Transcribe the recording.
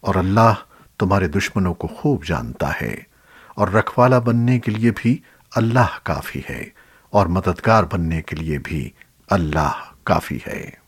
اور اللہ تمہارے دشمنوں کو خوب جانتا ہے۔ اور رکھوالا بننے کے لیے بھی اللہ کافی ہے۔ اور مددگار بننے کے لیے بھی اللہ کافی ہے۔